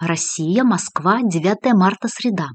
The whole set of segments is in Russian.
Россия, Москва, 9 марта, среда.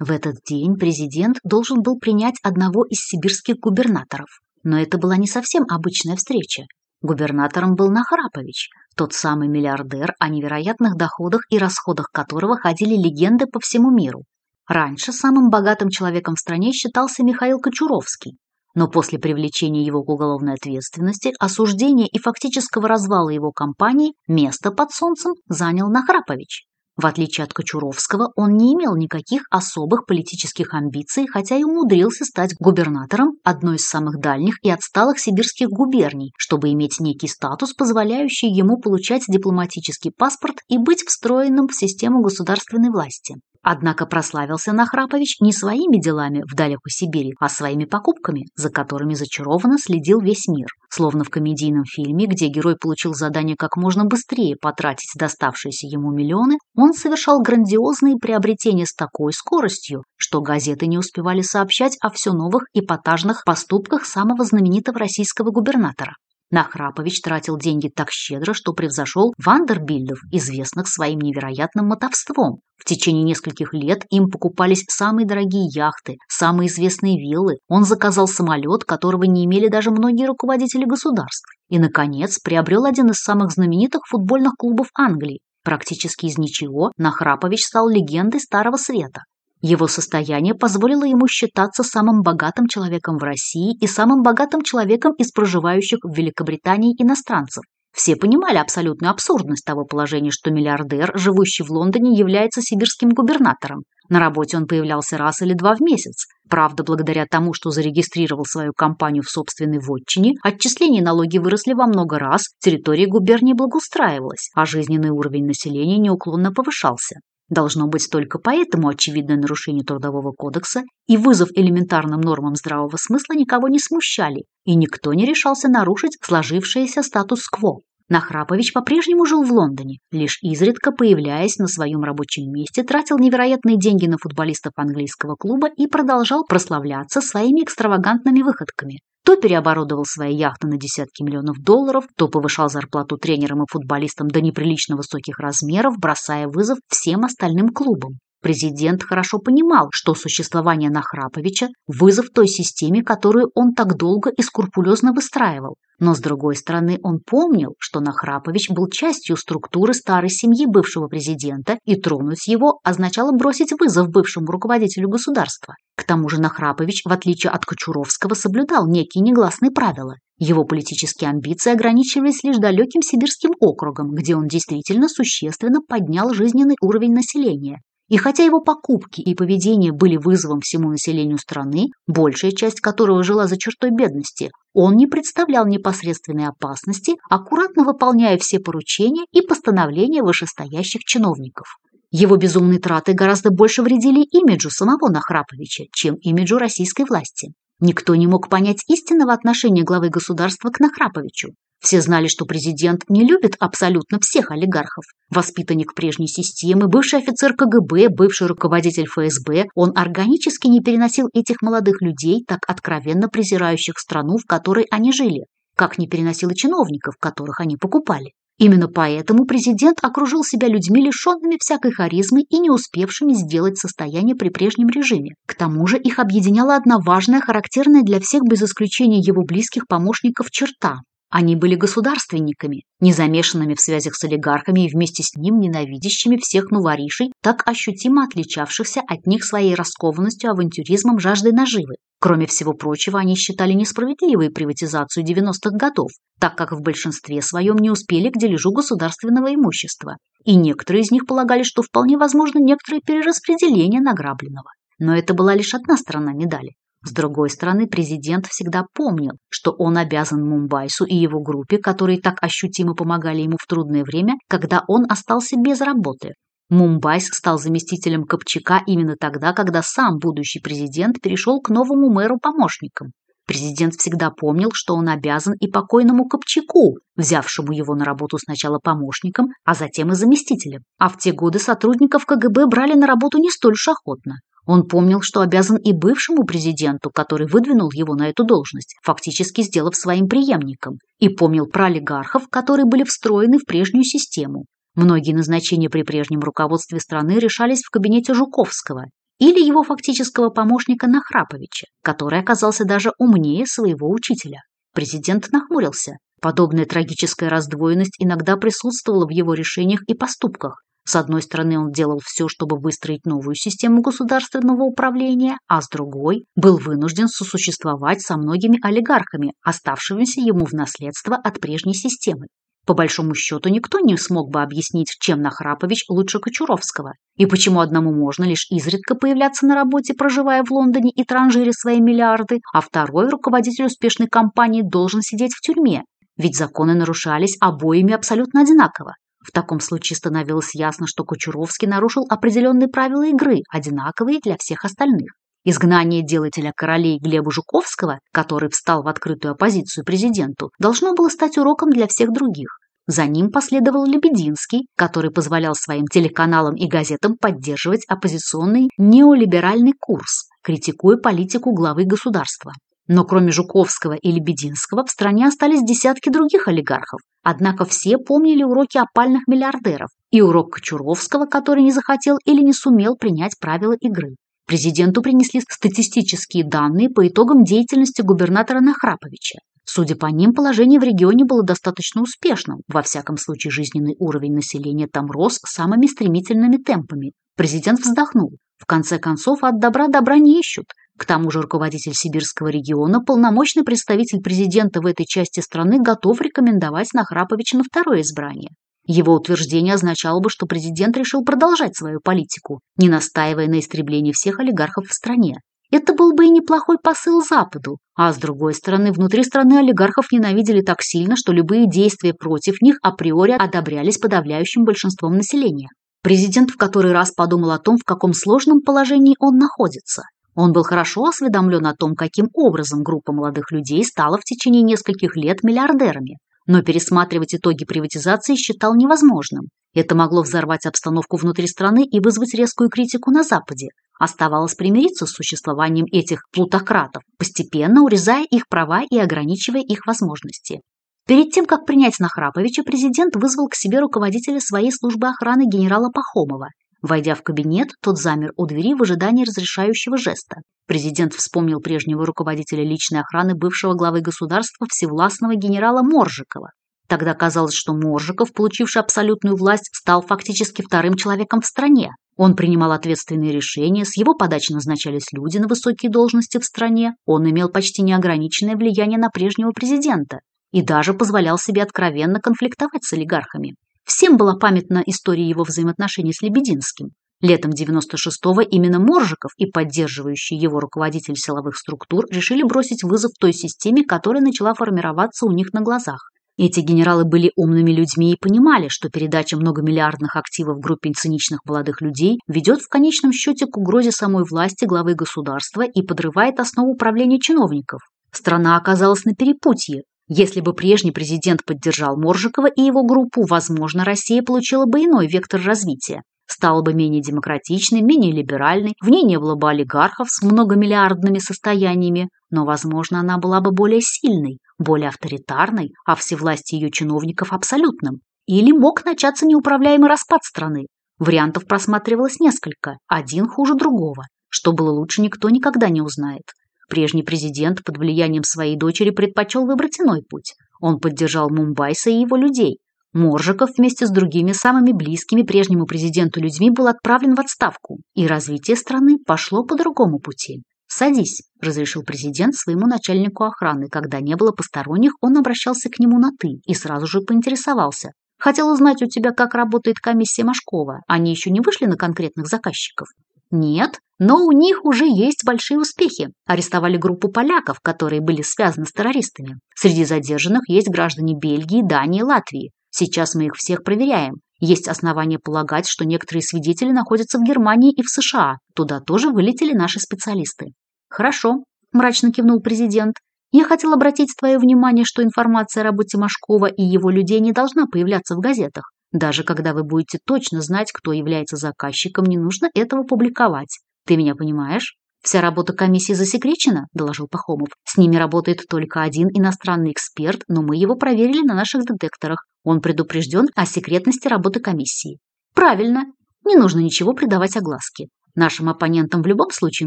В этот день президент должен был принять одного из сибирских губернаторов. Но это была не совсем обычная встреча. Губернатором был Нахрапович, тот самый миллиардер, о невероятных доходах и расходах которого ходили легенды по всему миру. Раньше самым богатым человеком в стране считался Михаил Кочуровский, но после привлечения его к уголовной ответственности, осуждения и фактического развала его компании место под солнцем занял Нахрапович. В отличие от Кочуровского, он не имел никаких особых политических амбиций, хотя и умудрился стать губернатором одной из самых дальних и отсталых сибирских губерний, чтобы иметь некий статус, позволяющий ему получать дипломатический паспорт и быть встроенным в систему государственной власти. Однако прославился Нахрапович не своими делами в далекой Сибири, а своими покупками, за которыми зачарованно следил весь мир. Словно в комедийном фильме, где герой получил задание как можно быстрее потратить доставшиеся ему миллионы, он совершал грандиозные приобретения с такой скоростью, что газеты не успевали сообщать о все новых эпатажных поступках самого знаменитого российского губернатора. Нахрапович тратил деньги так щедро, что превзошел Вандербильдов, известных своим невероятным мотовством. В течение нескольких лет им покупались самые дорогие яхты, самые известные виллы. Он заказал самолет, которого не имели даже многие руководители государств. И, наконец, приобрел один из самых знаменитых футбольных клубов Англии. Практически из ничего Нахрапович стал легендой Старого Света. Его состояние позволило ему считаться самым богатым человеком в России и самым богатым человеком из проживающих в Великобритании иностранцев. Все понимали абсолютную абсурдность того положения, что миллиардер, живущий в Лондоне, является сибирским губернатором. На работе он появлялся раз или два в месяц. Правда, благодаря тому, что зарегистрировал свою компанию в собственной вотчине, отчисления и налоги выросли во много раз, территория губернии благоустраивалась, а жизненный уровень населения неуклонно повышался. Должно быть только поэтому очевидное нарушение Трудового кодекса и вызов элементарным нормам здравого смысла никого не смущали, и никто не решался нарушить сложившееся статус-кво. Нахрапович по-прежнему жил в Лондоне, лишь изредка появляясь на своем рабочем месте, тратил невероятные деньги на футболистов английского клуба и продолжал прославляться своими экстравагантными выходками. То переоборудовал свои яхты на десятки миллионов долларов, то повышал зарплату тренерам и футболистам до неприлично высоких размеров, бросая вызов всем остальным клубам. Президент хорошо понимал, что существование Нахраповича – вызов той системе, которую он так долго и скрупулезно выстраивал. Но, с другой стороны, он помнил, что Нахрапович был частью структуры старой семьи бывшего президента, и тронуть его означало бросить вызов бывшему руководителю государства. К тому же Нахрапович, в отличие от Кочуровского, соблюдал некие негласные правила. Его политические амбиции ограничивались лишь далеким сибирским округом, где он действительно существенно поднял жизненный уровень населения, и хотя его покупки и поведение были вызовом всему населению страны, большая часть которого жила за чертой бедности, он не представлял непосредственной опасности, аккуратно выполняя все поручения и постановления вышестоящих чиновников. Его безумные траты гораздо больше вредили имиджу самого Нахраповича, чем имиджу российской власти. Никто не мог понять истинного отношения главы государства к Нахраповичу. Все знали, что президент не любит абсолютно всех олигархов. Воспитанник прежней системы, бывший офицер КГБ, бывший руководитель ФСБ, он органически не переносил этих молодых людей, так откровенно презирающих страну, в которой они жили, как не переносил и чиновников, которых они покупали. Именно поэтому президент окружил себя людьми, лишенными всякой харизмы и не успевшими сделать состояние при прежнем режиме. К тому же их объединяла одна важная, характерная для всех без исключения его близких помощников черта они были государственниками, не замешанными в связях с олигархами и вместе с ним ненавидящими всех новоришей, так ощутимо отличавшихся от них своей раскованностью, авантюризмом, жаждой наживы. Кроме всего прочего, они считали несправедливой приватизацию 90-х годов, так как в большинстве своем не успели к дележу государственного имущества. И некоторые из них полагали, что вполне возможно некоторое перераспределение награбленного. Но это была лишь одна сторона медали. С другой стороны, президент всегда помнил, что он обязан Мумбайсу и его группе, которые так ощутимо помогали ему в трудное время, когда он остался без работы. Мумбайс стал заместителем Копчака именно тогда, когда сам будущий президент перешел к новому мэру помощникам. Президент всегда помнил, что он обязан и покойному Копчаку, взявшему его на работу сначала помощником, а затем и заместителем. А в те годы сотрудников КГБ брали на работу не столь уж охотно. Он помнил, что обязан и бывшему президенту, который выдвинул его на эту должность, фактически сделав своим преемником, и помнил про олигархов, которые были встроены в прежнюю систему. Многие назначения при прежнем руководстве страны решались в кабинете Жуковского или его фактического помощника Нахраповича, который оказался даже умнее своего учителя. Президент нахмурился. Подобная трагическая раздвоенность иногда присутствовала в его решениях и поступках. С одной стороны, он делал все, чтобы выстроить новую систему государственного управления, а с другой был вынужден сосуществовать со многими олигархами, оставшимися ему в наследство от прежней системы. По большому счету, никто не смог бы объяснить, чем Нахрапович лучше Кочуровского, и почему одному можно лишь изредка появляться на работе, проживая в Лондоне и транжире свои миллиарды, а второй, руководитель успешной компании, должен сидеть в тюрьме. Ведь законы нарушались обоими абсолютно одинаково. В таком случае становилось ясно, что Кочуровский нарушил определенные правила игры, одинаковые для всех остальных. Изгнание делателя королей Глеба Жуковского, который встал в открытую оппозицию президенту, должно было стать уроком для всех других. За ним последовал Лебединский, который позволял своим телеканалам и газетам поддерживать оппозиционный неолиберальный курс, критикуя политику главы государства. Но кроме Жуковского и Лебединского в стране остались десятки других олигархов. Однако все помнили уроки опальных миллиардеров и урок Кочуровского, который не захотел или не сумел принять правила игры. Президенту принесли статистические данные по итогам деятельности губернатора Нахраповича. Судя по ним, положение в регионе было достаточно успешным. Во всяком случае, жизненный уровень населения там рос самыми стремительными темпами. Президент вздохнул. В конце концов, от добра добра не ищут. К тому же руководитель сибирского региона, полномочный представитель президента в этой части страны, готов рекомендовать Нахраповича на второе избрание. Его утверждение означало бы, что президент решил продолжать свою политику, не настаивая на истреблении всех олигархов в стране. Это был бы и неплохой посыл Западу, а с другой стороны, внутри страны олигархов ненавидели так сильно, что любые действия против них априори одобрялись подавляющим большинством населения. Президент в который раз подумал о том, в каком сложном положении он находится. Он был хорошо осведомлен о том, каким образом группа молодых людей стала в течение нескольких лет миллиардерами, но пересматривать итоги приватизации считал невозможным. Это могло взорвать обстановку внутри страны и вызвать резкую критику на Западе. Оставалось примириться с существованием этих плутократов, постепенно урезая их права и ограничивая их возможности. Перед тем, как принять Нахраповича, президент вызвал к себе руководителя своей службы охраны генерала Пахомова Войдя в кабинет, тот замер у двери в ожидании разрешающего жеста. Президент вспомнил прежнего руководителя личной охраны бывшего главы государства всевластного генерала Моржикова. Тогда казалось, что Моржиков, получивший абсолютную власть, стал фактически вторым человеком в стране. Он принимал ответственные решения, с его подачи назначались люди на высокие должности в стране, он имел почти неограниченное влияние на прежнего президента и даже позволял себе откровенно конфликтовать с олигархами. Всем была памятна история его взаимоотношений с Лебединским. Летом 96-го именно Моржиков и поддерживающий его руководитель силовых структур решили бросить вызов той системе, которая начала формироваться у них на глазах. Эти генералы были умными людьми и понимали, что передача многомиллиардных активов группе циничных молодых людей ведет в конечном счете к угрозе самой власти главы государства и подрывает основу управления чиновников. Страна оказалась на перепутье, если бы прежний президент поддержал Моржикова и его группу, возможно, Россия получила бы иной вектор развития. Стала бы менее демократичной, менее либеральной, в ней не было бы олигархов с многомиллиардными состояниями, но, возможно, она была бы более сильной, более авторитарной, а всевластие ее чиновников абсолютным. Или мог начаться неуправляемый распад страны. Вариантов просматривалось несколько, один хуже другого. Что было лучше, никто никогда не узнает. Прежний президент под влиянием своей дочери предпочел выбрать иной путь. Он поддержал Мумбайса и его людей. Моржиков вместе с другими самыми близкими прежнему президенту людьми был отправлен в отставку, и развитие страны пошло по другому пути. «Садись», – разрешил президент своему начальнику охраны. Когда не было посторонних, он обращался к нему на «ты» и сразу же поинтересовался. «Хотел узнать у тебя, как работает комиссия Машкова. Они еще не вышли на конкретных заказчиков?» Нет, но у них уже есть большие успехи. Арестовали группу поляков, которые были связаны с террористами. Среди задержанных есть граждане Бельгии, Дании, Латвии. Сейчас мы их всех проверяем. Есть основания полагать, что некоторые свидетели находятся в Германии и в США. Туда тоже вылетели наши специалисты. Хорошо, мрачно кивнул президент. Я хотел обратить твое внимание, что информация о работе Машкова и его людей не должна появляться в газетах. Даже когда вы будете точно знать, кто является заказчиком, не нужно этого публиковать. Ты меня понимаешь? «Вся работа комиссии засекречена», – доложил Пахомов. «С ними работает только один иностранный эксперт, но мы его проверили на наших детекторах. Он предупрежден о секретности работы комиссии». «Правильно. Не нужно ничего придавать огласке. Нашим оппонентам в любом случае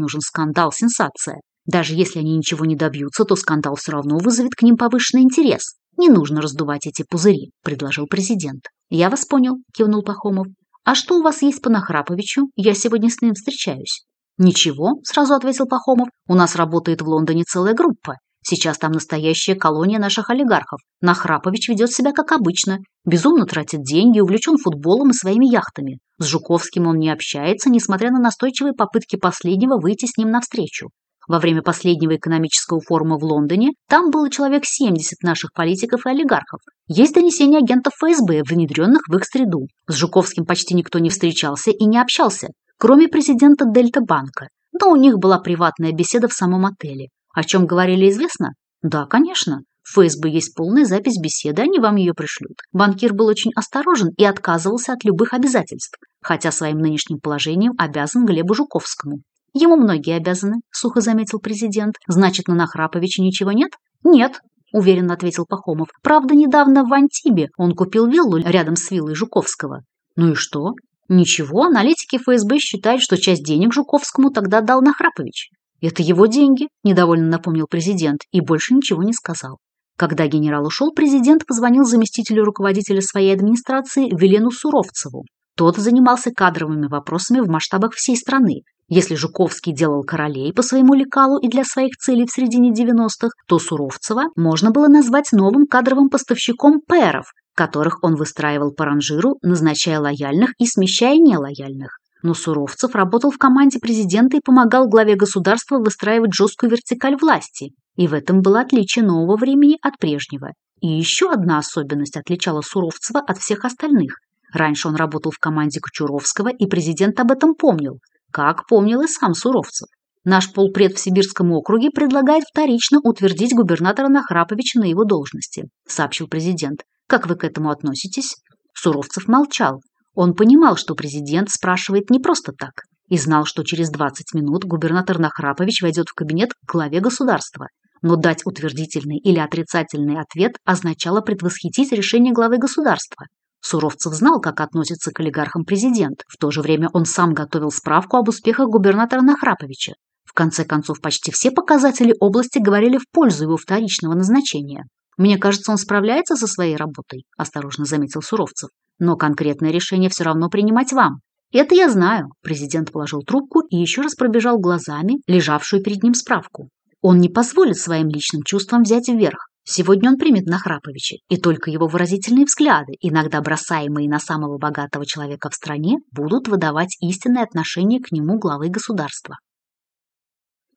нужен скандал, сенсация. Даже если они ничего не добьются, то скандал все равно вызовет к ним повышенный интерес. Не нужно раздувать эти пузыри», – предложил президент. «Я вас понял», – кивнул Пахомов. «А что у вас есть по Нахраповичу? Я сегодня с ним встречаюсь». «Ничего», – сразу ответил Пахомов. «У нас работает в Лондоне целая группа. Сейчас там настоящая колония наших олигархов. Нахрапович ведет себя как обычно. Безумно тратит деньги, увлечен футболом и своими яхтами. С Жуковским он не общается, несмотря на настойчивые попытки последнего выйти с ним навстречу. Во время последнего экономического форума в Лондоне там было человек 70 наших политиков и олигархов. Есть донесения агентов ФСБ, внедренных в их среду. С Жуковским почти никто не встречался и не общался кроме президента Дельта Банка. Но у них была приватная беседа в самом отеле. О чем говорили известно? Да, конечно. В ФСБ есть полная запись беседы, они вам ее пришлют. Банкир был очень осторожен и отказывался от любых обязательств, хотя своим нынешним положением обязан Глебу Жуковскому. Ему многие обязаны, сухо заметил президент. Значит, на Нахраповича ничего нет? Нет, уверенно ответил Пахомов. Правда, недавно в Антибе он купил виллу рядом с виллой Жуковского. Ну и что? Ничего, аналитики ФСБ считают, что часть денег Жуковскому тогда дал Нахрапович. Это его деньги, недовольно напомнил президент, и больше ничего не сказал. Когда генерал ушел, президент позвонил заместителю руководителя своей администрации Велену Суровцеву. Тот занимался кадровыми вопросами в масштабах всей страны. Если Жуковский делал королей по своему лекалу и для своих целей в середине 90-х, то Суровцева можно было назвать новым кадровым поставщиком пэров, которых он выстраивал по ранжиру, назначая лояльных и смещая нелояльных. Но Суровцев работал в команде президента и помогал главе государства выстраивать жесткую вертикаль власти. И в этом было отличие нового времени от прежнего. И еще одна особенность отличала Суровцева от всех остальных. Раньше он работал в команде Кочуровского, и президент об этом помнил, как помнил и сам Суровцев. Наш полпред в Сибирском округе предлагает вторично утвердить губернатора Нахраповича на его должности, сообщил президент. Как вы к этому относитесь?» Суровцев молчал. Он понимал, что президент спрашивает не просто так, и знал, что через 20 минут губернатор Нахрапович войдет в кабинет к главе государства. Но дать утвердительный или отрицательный ответ означало предвосхитить решение главы государства. Суровцев знал, как относится к олигархам президент. В то же время он сам готовил справку об успехах губернатора Нахраповича. В конце концов, почти все показатели области говорили в пользу его вторичного назначения. «Мне кажется, он справляется со своей работой», – осторожно заметил Суровцев. «Но конкретное решение все равно принимать вам. Это я знаю», – президент положил трубку и еще раз пробежал глазами лежавшую перед ним справку. Он не позволит своим личным чувствам взять вверх. Сегодня он примет Нахраповича, и только его выразительные взгляды, иногда бросаемые на самого богатого человека в стране, будут выдавать истинное отношение к нему главы государства.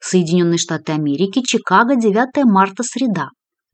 Соединенные Штаты Америки, Чикаго, 9 марта, среда.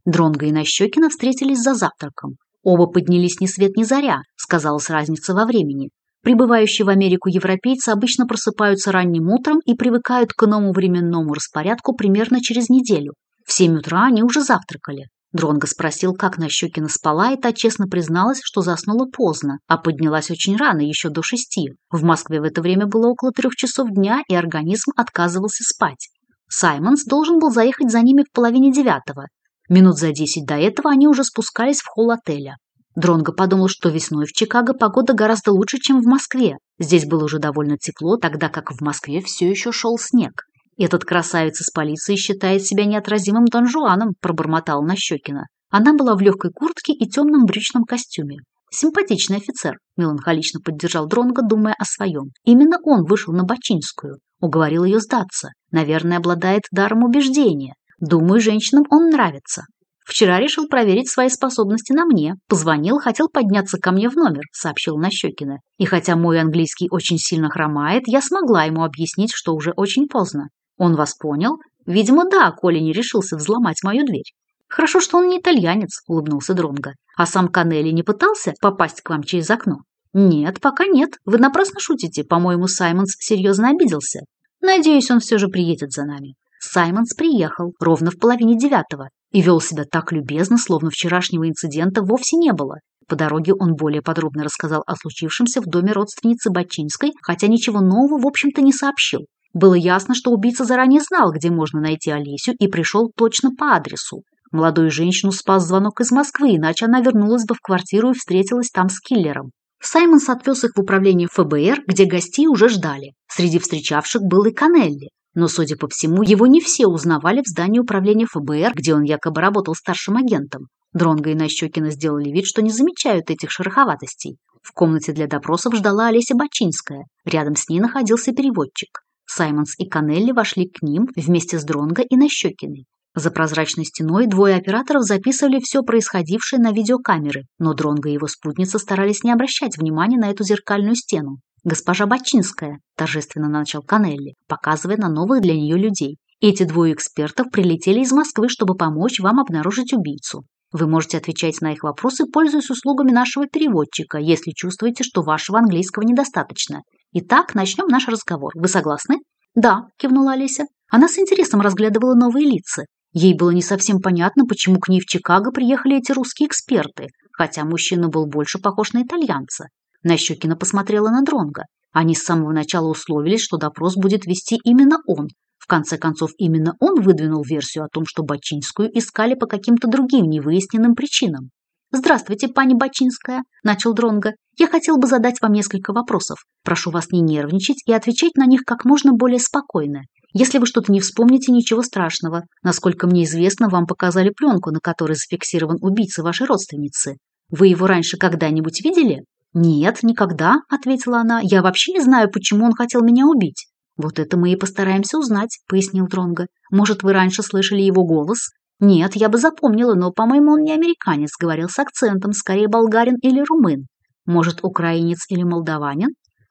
Дронго и Нащекина встретились за завтраком. Оба поднялись ни свет ни заря, сказалась разница во времени. Прибывающие в Америку европейцы обычно просыпаются ранним утром и привыкают к иному временному распорядку примерно через неделю. В семь утра они уже завтракали. Дронго спросил, как Нащекина спала, и та честно призналась, что заснула поздно, а поднялась очень рано, еще до шести. В Москве в это время было около трех часов дня, и организм отказывался спать. Саймонс должен был заехать за ними в половине девятого, Минут за десять до этого они уже спускались в холл отеля. Дронго подумал, что весной в Чикаго погода гораздо лучше, чем в Москве. Здесь было уже довольно тепло, тогда как в Москве все еще шел снег. «Этот красавец из полиции считает себя неотразимым Дон Жуаном», – пробормотал Нащекина. Она была в легкой куртке и темном брючном костюме. «Симпатичный офицер», – меланхолично поддержал Дронго, думая о своем. Именно он вышел на Бачинскую, уговорил ее сдаться. Наверное, обладает даром убеждения. Думаю, женщинам он нравится. Вчера решил проверить свои способности на мне. Позвонил, хотел подняться ко мне в номер, сообщил Нащекина. И хотя мой английский очень сильно хромает, я смогла ему объяснить, что уже очень поздно. Он вас понял? Видимо, да, Коля не решился взломать мою дверь. Хорошо, что он не итальянец, улыбнулся Дронго. А сам Канелли не пытался попасть к вам через окно? Нет, пока нет. Вы напрасно шутите. По-моему, Саймонс серьезно обиделся. Надеюсь, он все же приедет за нами. Саймонс приехал ровно в половине девятого и вел себя так любезно, словно вчерашнего инцидента вовсе не было. По дороге он более подробно рассказал о случившемся в доме родственницы Бачинской, хотя ничего нового, в общем-то, не сообщил. Было ясно, что убийца заранее знал, где можно найти Олесю и пришел точно по адресу. Молодую женщину спас звонок из Москвы, иначе она вернулась бы в квартиру и встретилась там с киллером. Саймонс отвез их в управление ФБР, где гостей уже ждали. Среди встречавших был и Канелли. Но, судя по всему, его не все узнавали в здании управления ФБР, где он якобы работал старшим агентом. Дронго и Нащекина сделали вид, что не замечают этих шероховатостей. В комнате для допросов ждала Олеся Бачинская. Рядом с ней находился переводчик. Саймонс и Канелли вошли к ним вместе с Дронго и Нащекиной. За прозрачной стеной двое операторов записывали все происходившее на видеокамеры, но Дронго и его спутница старались не обращать внимания на эту зеркальную стену. «Госпожа Бачинская», – торжественно начал Канелли, показывая на новых для нее людей. «Эти двое экспертов прилетели из Москвы, чтобы помочь вам обнаружить убийцу. Вы можете отвечать на их вопросы, пользуясь услугами нашего переводчика, если чувствуете, что вашего английского недостаточно. Итак, начнем наш разговор. Вы согласны?» «Да», – кивнула Олеся. Она с интересом разглядывала новые лица. Ей было не совсем понятно, почему к ней в Чикаго приехали эти русские эксперты, хотя мужчина был больше похож на итальянца. Нащекина посмотрела на Дронга. Они с самого начала условились, что допрос будет вести именно он. В конце концов, именно он выдвинул версию о том, что Бачинскую искали по каким-то другим невыясненным причинам. «Здравствуйте, пани Бачинская», – начал Дронга. «Я хотел бы задать вам несколько вопросов. Прошу вас не нервничать и отвечать на них как можно более спокойно. Если вы что-то не вспомните, ничего страшного. Насколько мне известно, вам показали пленку, на которой зафиксирован убийца вашей родственницы. Вы его раньше когда-нибудь видели?» «Нет, никогда», — ответила она. «Я вообще не знаю, почему он хотел меня убить». «Вот это мы и постараемся узнать», — пояснил Дронго. «Может, вы раньше слышали его голос?» «Нет, я бы запомнила, но, по-моему, он не американец, говорил с акцентом, скорее болгарин или румын. Может, украинец или молдаванин?»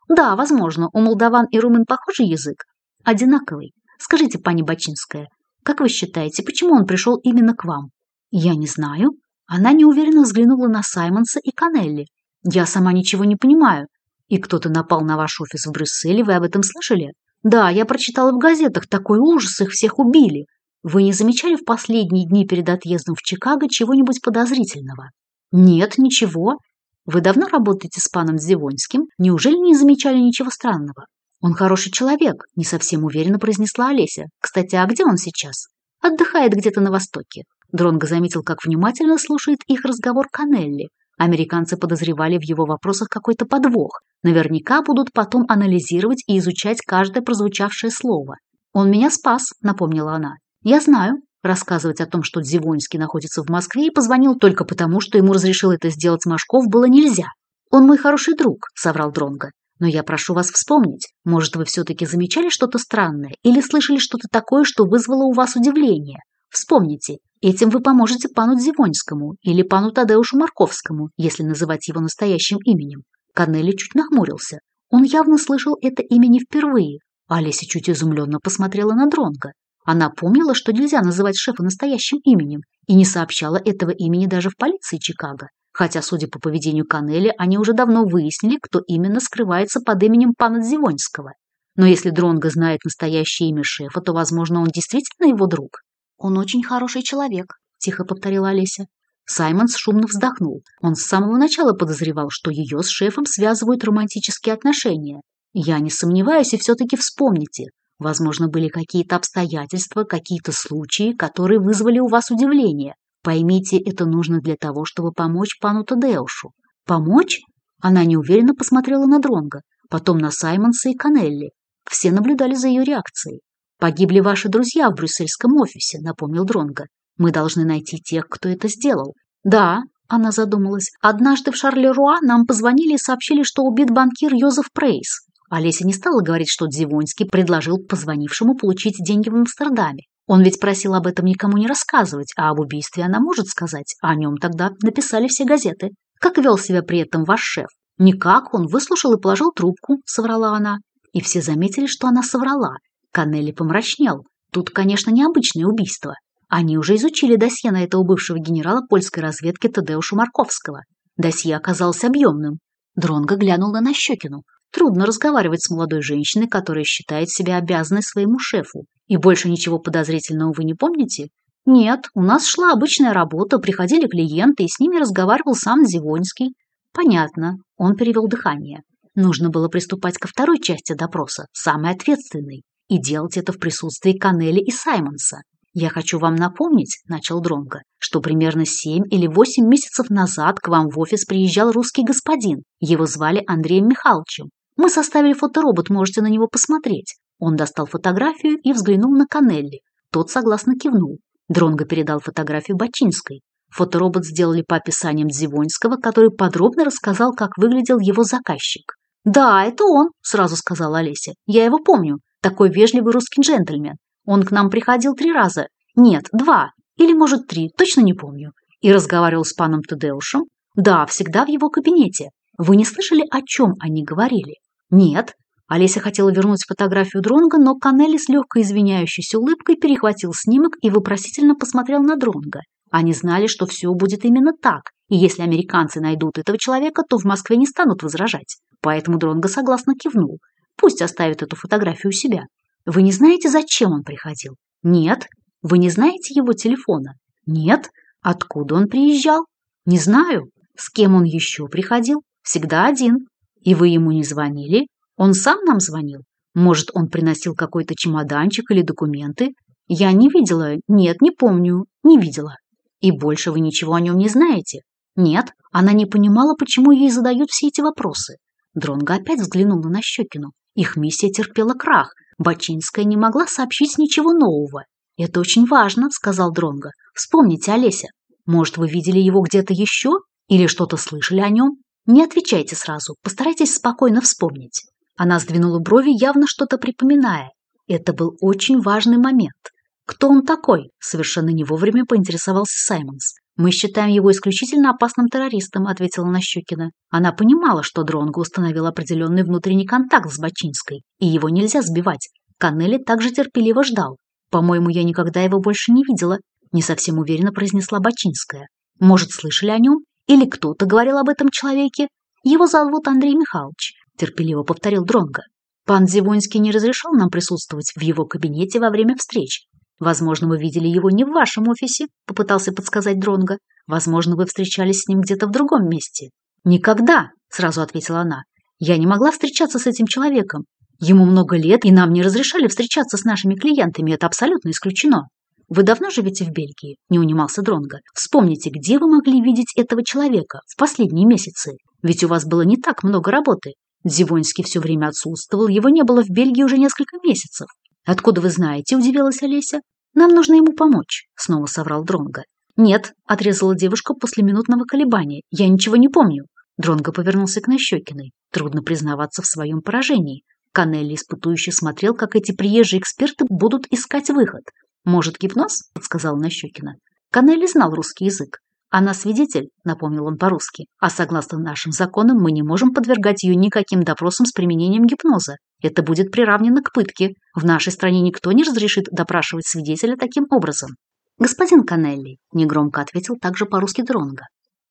«Да, возможно, у молдаван и румын похожий язык?» «Одинаковый. Скажите, пани Бачинская, как вы считаете, почему он пришел именно к вам?» «Я не знаю». Она неуверенно взглянула на Саймонса и Канелли. Я сама ничего не понимаю. И кто-то напал на ваш офис в Брюсселе, вы об этом слышали? Да, я прочитала в газетах, такой ужас, их всех убили. Вы не замечали в последние дни перед отъездом в Чикаго чего-нибудь подозрительного? Нет, ничего. Вы давно работаете с паном Зевонским? Неужели не замечали ничего странного? Он хороший человек, не совсем уверенно произнесла Олеся. Кстати, а где он сейчас? Отдыхает где-то на востоке. Дронго заметил, как внимательно слушает их разговор Канелли. Американцы подозревали в его вопросах какой-то подвох. Наверняка будут потом анализировать и изучать каждое прозвучавшее слово. «Он меня спас», — напомнила она. «Я знаю». Рассказывать о том, что Дзивонский находится в Москве и позвонил только потому, что ему разрешил это сделать Машков, было нельзя. «Он мой хороший друг», — соврал Дронго. «Но я прошу вас вспомнить, может, вы все-таки замечали что-то странное или слышали что-то такое, что вызвало у вас удивление? Вспомните, Этим вы поможете пану Дзивоньскому или пану Тадеушу Марковскому, если называть его настоящим именем. Канелли чуть нахмурился. Он явно слышал это имя не впервые. Олеся чуть изумленно посмотрела на Дронга. Она помнила, что нельзя называть шефа настоящим именем, и не сообщала этого имени даже в полиции Чикаго. Хотя, судя по поведению Канелли, они уже давно выяснили, кто именно скрывается под именем пана Дзивоньского. Но если Дронго знает настоящее имя шефа, то, возможно, он действительно его друг. «Он очень хороший человек», – тихо повторила Олеся. Саймонс шумно вздохнул. Он с самого начала подозревал, что ее с шефом связывают романтические отношения. Я не сомневаюсь, и все-таки вспомните. Возможно, были какие-то обстоятельства, какие-то случаи, которые вызвали у вас удивление. Поймите, это нужно для того, чтобы помочь пану Тадеушу. Помочь? Она неуверенно посмотрела на Дронга, потом на Саймонса и Канелли. Все наблюдали за ее реакцией. Погибли ваши друзья в брюссельском офисе, напомнил Дронга. Мы должны найти тех, кто это сделал. Да, она задумалась. Однажды в Шарлеруа нам позвонили и сообщили, что убит банкир Йозеф Прейс. Олеся не стала говорить, что Дзивонский предложил позвонившему получить деньги в Амстердаме. Он ведь просил об этом никому не рассказывать, а об убийстве она может сказать. О нем тогда написали все газеты. Как вел себя при этом ваш шеф? Никак, он выслушал и положил трубку, соврала она. И все заметили, что она соврала. Канелли помрачнел. Тут, конечно, необычное убийство. Они уже изучили досье на этого бывшего генерала польской разведки Тадеуша Марковского. Досье оказалось объемным. Дронго глянул на Нащекину. Трудно разговаривать с молодой женщиной, которая считает себя обязанной своему шефу. И больше ничего подозрительного вы не помните? Нет, у нас шла обычная работа, приходили клиенты, и с ними разговаривал сам Зивонский. Понятно, он перевел дыхание. Нужно было приступать ко второй части допроса, самой ответственной. И делать это в присутствии Канели и Саймонса. «Я хочу вам напомнить», – начал Дронго, «что примерно семь или восемь месяцев назад к вам в офис приезжал русский господин. Его звали Андреем Михайловичем. Мы составили фоторобот, можете на него посмотреть». Он достал фотографию и взглянул на Канелли. Тот согласно кивнул. Дронго передал фотографию Бачинской. Фоторобот сделали по описаниям Дзивоньского, который подробно рассказал, как выглядел его заказчик. «Да, это он», – сразу сказала Олеся. «Я его помню. Такой вежливый русский джентльмен. Он к нам приходил три раза. Нет, два. Или, может, три. Точно не помню. И разговаривал с паном Тедеушем. Да, всегда в его кабинете. Вы не слышали, о чем они говорили? Нет. Олеся хотела вернуть фотографию Дронга, но Канелли с легкой извиняющейся улыбкой перехватил снимок и вопросительно посмотрел на Дронга. Они знали, что все будет именно так, и если американцы найдут этого человека, то в Москве не станут возражать. Поэтому Дронго согласно кивнул. Пусть оставит эту фотографию у себя. Вы не знаете, зачем он приходил? Нет. Вы не знаете его телефона? Нет. Откуда он приезжал? Не знаю. С кем он еще приходил? Всегда один. И вы ему не звонили? Он сам нам звонил? Может, он приносил какой-то чемоданчик или документы? Я не видела. Нет, не помню. Не видела. И больше вы ничего о нем не знаете? Нет. Она не понимала, почему ей задают все эти вопросы. Дронго опять взглянул на Нащекину. Их миссия терпела крах – Бачинская не могла сообщить ничего нового. «Это очень важно», — сказал Дронго. «Вспомните Олеся. Может, вы видели его где-то еще? Или что-то слышали о нем? Не отвечайте сразу, постарайтесь спокойно вспомнить». Она сдвинула брови, явно что-то припоминая. Это был очень важный момент. «Кто он такой?» – совершенно не вовремя поинтересовался Саймонс. «Мы считаем его исключительно опасным террористом», – ответила Нащекина. Она понимала, что Дронго установил определенный внутренний контакт с Бачинской, и его нельзя сбивать. Каннелли также терпеливо ждал. «По-моему, я никогда его больше не видела», – не совсем уверенно произнесла Бачинская. «Может, слышали о нем? Или кто-то говорил об этом человеке? Его зовут Андрей Михайлович», – терпеливо повторил Дронго. «Пан Зивонский не разрешал нам присутствовать в его кабинете во время встреч. Возможно, вы видели его не в вашем офисе, попытался подсказать Дронга. Возможно, вы встречались с ним где-то в другом месте. Никогда, сразу ответила она. Я не могла встречаться с этим человеком. Ему много лет, и нам не разрешали встречаться с нашими клиентами, это абсолютно исключено. Вы давно живете в Бельгии? Не унимался Дронга. Вспомните, где вы могли видеть этого человека в последние месяцы? Ведь у вас было не так много работы. Дзивонский все время отсутствовал, его не было в Бельгии уже несколько месяцев. «Откуда вы знаете?» – удивилась Олеся. «Нам нужно ему помочь», – снова соврал Дронго. «Нет», – отрезала девушка после минутного колебания. «Я ничего не помню». Дронго повернулся к Нащекиной. Трудно признаваться в своем поражении. Канелли испытующе смотрел, как эти приезжие эксперты будут искать выход. «Может, гипноз?» – подсказал Нащекина. Канелли знал русский язык. Она свидетель, напомнил он по-русски, а согласно нашим законам мы не можем подвергать ее никаким допросам с применением гипноза. Это будет приравнено к пытке. В нашей стране никто не разрешит допрашивать свидетеля таким образом. Господин Канелли, негромко ответил также по-русски Дронга.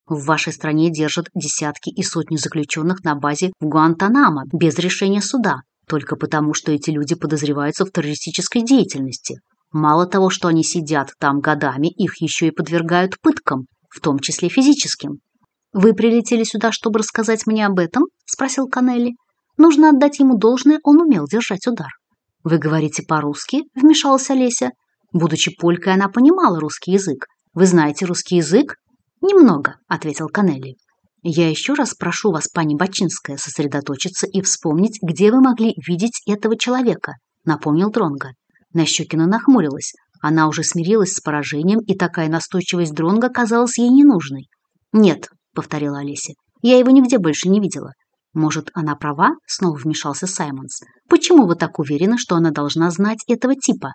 В вашей стране держат десятки и сотни заключенных на базе в Гуантанамо без решения суда, только потому, что эти люди подозреваются в террористической деятельности. Мало того, что они сидят там годами, их еще и подвергают пыткам, в том числе физическим. «Вы прилетели сюда, чтобы рассказать мне об этом?» – спросил Канелли. Нужно отдать ему должное, он умел держать удар. «Вы говорите по-русски?» – вмешалась Олеся. Будучи полькой, она понимала русский язык. «Вы знаете русский язык?» «Немного», – ответил Канелли. «Я еще раз прошу вас, пани Бачинская, сосредоточиться и вспомнить, где вы могли видеть этого человека», – напомнил Дронга. Нащекина нахмурилась. Она уже смирилась с поражением, и такая настойчивость Дронга казалась ей ненужной. «Нет», — повторила Олеся, — «я его нигде больше не видела». «Может, она права?» — снова вмешался Саймонс. «Почему вы так уверены, что она должна знать этого типа?»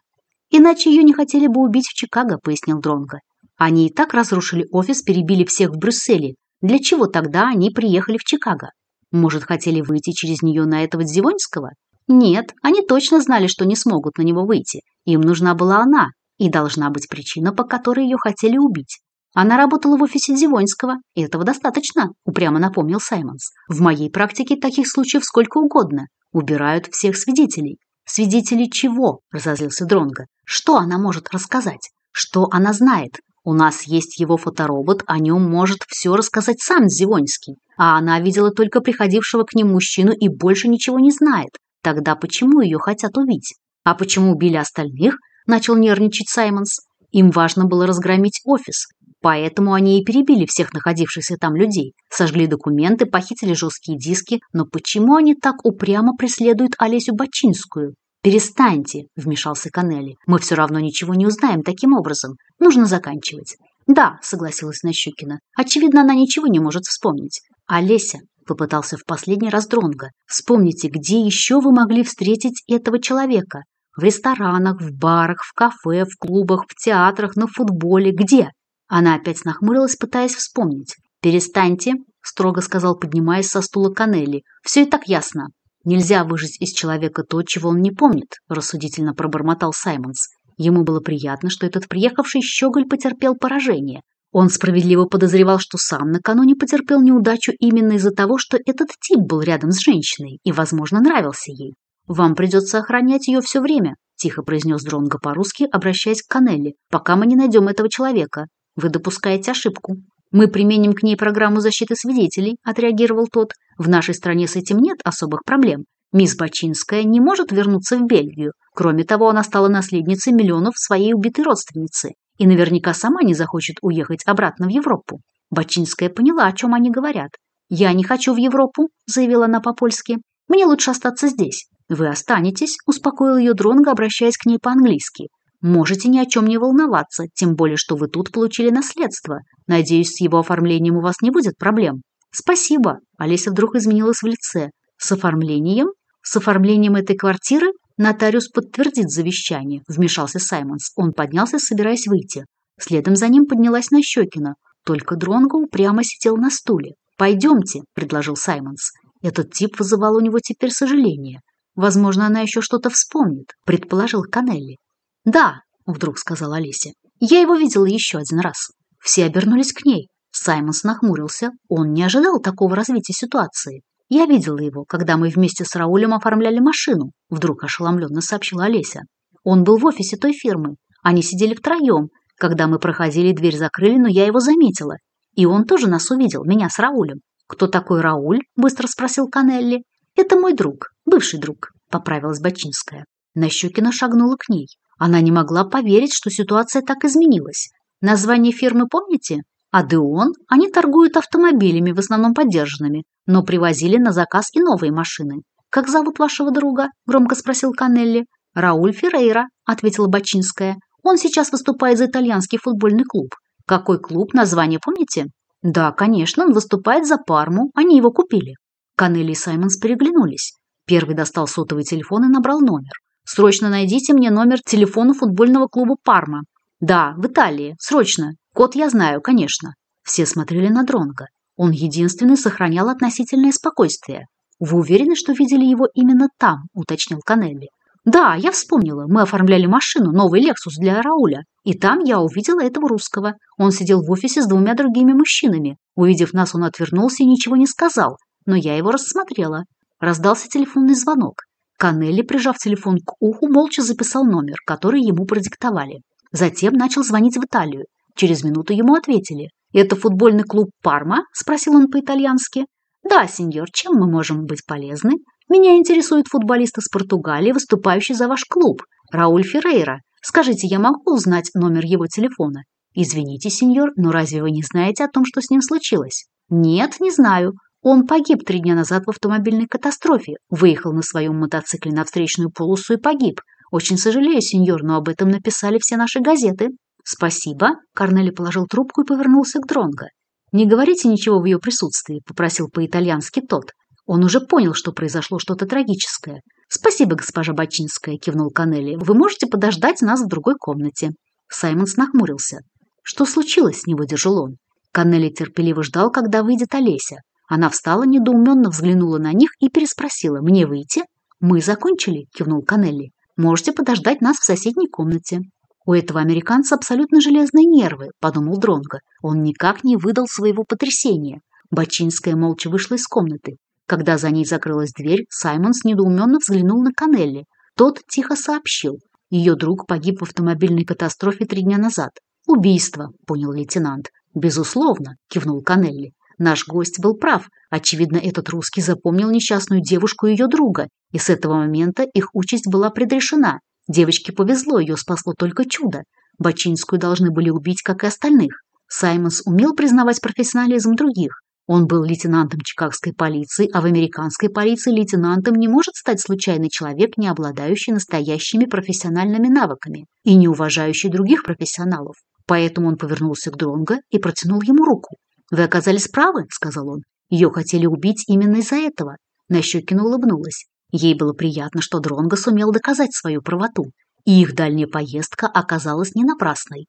«Иначе ее не хотели бы убить в Чикаго», — пояснил Дронго. «Они и так разрушили офис, перебили всех в Брюсселе. Для чего тогда они приехали в Чикаго? Может, хотели выйти через нее на этого Дзивоньского? Нет, они точно знали, что не смогут на него выйти. Им нужна была она, и должна быть причина, по которой ее хотели убить. Она работала в офисе Зивонского, и этого достаточно, упрямо напомнил Саймонс. В моей практике таких случаев сколько угодно. Убирают всех свидетелей. Свидетелей чего? разозлился Дронга. Что она может рассказать? Что она знает? У нас есть его фоторобот, о нем может все рассказать сам Зивонский. А она видела только приходившего к ним мужчину и больше ничего не знает. Тогда почему ее хотят убить? А почему убили остальных? Начал нервничать Саймонс. Им важно было разгромить офис, поэтому они и перебили всех находившихся там людей, сожгли документы, похитили жесткие диски, но почему они так упрямо преследуют Олесю Бачинскую? «Перестаньте», — вмешался Канелли. «Мы все равно ничего не узнаем таким образом. Нужно заканчивать». «Да», — согласилась Нащекина. «Очевидно, она ничего не может вспомнить. Олеся, попытался в последний раз Дронга. Вспомните, где еще вы могли встретить этого человека? В ресторанах, в барах, в кафе, в клубах, в театрах, на футболе. Где? Она опять нахмурилась, пытаясь вспомнить. «Перестаньте», — строго сказал, поднимаясь со стула Канелли. «Все и так ясно. Нельзя выжить из человека то, чего он не помнит», — рассудительно пробормотал Саймонс. Ему было приятно, что этот приехавший щеголь потерпел поражение. Он справедливо подозревал, что сам накануне потерпел неудачу именно из-за того, что этот тип был рядом с женщиной и, возможно, нравился ей. «Вам придется охранять ее все время», – тихо произнес Дронго по-русски, обращаясь к Канелли, «пока мы не найдем этого человека. Вы допускаете ошибку». «Мы применим к ней программу защиты свидетелей», – отреагировал тот. «В нашей стране с этим нет особых проблем. Мисс Бачинская не может вернуться в Бельгию. Кроме того, она стала наследницей миллионов своей убитой родственницы и наверняка сама не захочет уехать обратно в Европу. Бачинская поняла, о чем они говорят. «Я не хочу в Европу», — заявила она по-польски. «Мне лучше остаться здесь». «Вы останетесь», — успокоил ее Дронго, обращаясь к ней по-английски. «Можете ни о чем не волноваться, тем более, что вы тут получили наследство. Надеюсь, с его оформлением у вас не будет проблем». «Спасибо», — Олеся вдруг изменилась в лице. «С оформлением? С оформлением этой квартиры? «Нотариус подтвердит завещание», – вмешался Саймонс. Он поднялся, собираясь выйти. Следом за ним поднялась Нащекина. Только Дронго упрямо сидел на стуле. «Пойдемте», – предложил Саймонс. Этот тип вызывал у него теперь сожаление. «Возможно, она еще что-то вспомнит», – предположил Канелли. «Да», – вдруг сказала Олеся. «Я его видела еще один раз». Все обернулись к ней. Саймонс нахмурился. Он не ожидал такого развития ситуации. Я видела его, когда мы вместе с Раулем оформляли машину, вдруг ошеломленно сообщила Олеся. Он был в офисе той фирмы. Они сидели втроем. Когда мы проходили, дверь закрыли, но я его заметила. И он тоже нас увидел, меня с Раулем. «Кто такой Рауль?» – быстро спросил Канелли. «Это мой друг, бывший друг», – поправилась Бачинская. Нащекина шагнула к ней. Она не могла поверить, что ситуация так изменилась. «Название фирмы помните?» «Адеон. Они торгуют автомобилями, в основном подержанными но привозили на заказ и новые машины. «Как зовут вашего друга?» – громко спросил Канелли. «Рауль Феррейра», – ответила Бачинская. «Он сейчас выступает за итальянский футбольный клуб». «Какой клуб? Название помните?» «Да, конечно, он выступает за Парму. Они его купили». Канелли и Саймонс переглянулись. Первый достал сотовый телефон и набрал номер. «Срочно найдите мне номер телефона футбольного клуба Парма». «Да, в Италии. Срочно. Код я знаю, конечно». Все смотрели на Дронга. Он единственный сохранял относительное спокойствие. «Вы уверены, что видели его именно там?» – уточнил Канелли. «Да, я вспомнила. Мы оформляли машину, новый «Лексус» для Рауля. И там я увидела этого русского. Он сидел в офисе с двумя другими мужчинами. Увидев нас, он отвернулся и ничего не сказал. Но я его рассмотрела. Раздался телефонный звонок. Канелли, прижав телефон к уху, молча записал номер, который ему продиктовали. Затем начал звонить в Италию. Через минуту ему ответили. «Это футбольный клуб Парма?» – спросил он по-итальянски. «Да, сеньор, чем мы можем быть полезны? Меня интересует футболист из Португалии, выступающий за ваш клуб, Рауль Феррейра. Скажите, я могу узнать номер его телефона?» «Извините, сеньор, но разве вы не знаете о том, что с ним случилось?» «Нет, не знаю. Он погиб три дня назад в автомобильной катастрофе. Выехал на своем мотоцикле на встречную полосу и погиб. Очень сожалею, сеньор, но об этом написали все наши газеты». «Спасибо», — Корнели положил трубку и повернулся к Дронго. «Не говорите ничего в ее присутствии», — попросил по-итальянски тот. Он уже понял, что произошло что-то трагическое. «Спасибо, госпожа Бачинская», — кивнул Канелли. «Вы можете подождать нас в другой комнате». Саймонс нахмурился. «Что случилось?» — не выдержал он. Канелли терпеливо ждал, когда выйдет Олеся. Она встала, недоуменно взглянула на них и переспросила. «Мне выйти?» «Мы закончили», — кивнул Канелли. «Можете подождать нас в соседней комнате». У этого американца абсолютно железные нервы, подумал Дронго. Он никак не выдал своего потрясения. Бачинская молча вышла из комнаты. Когда за ней закрылась дверь, Саймонс недоуменно взглянул на Канелли. Тот тихо сообщил. Ее друг погиб в автомобильной катастрофе три дня назад. «Убийство», — понял лейтенант. «Безусловно», — кивнул Канелли. Наш гость был прав. Очевидно, этот русский запомнил несчастную девушку и ее друга, и с этого момента их участь была предрешена. Девочке повезло, ее спасло только чудо. Бачинскую должны были убить, как и остальных. Саймонс умел признавать профессионализм других. Он был лейтенантом чикагской полиции, а в американской полиции лейтенантом не может стать случайный человек, не обладающий настоящими профессиональными навыками и не уважающий других профессионалов. Поэтому он повернулся к Дронго и протянул ему руку. «Вы оказались правы», — сказал он. «Ее хотели убить именно из-за этого». Нащекина улыбнулась. Ей было приятно, что Дронго сумел доказать свою правоту, и их дальняя поездка оказалась не напрасной.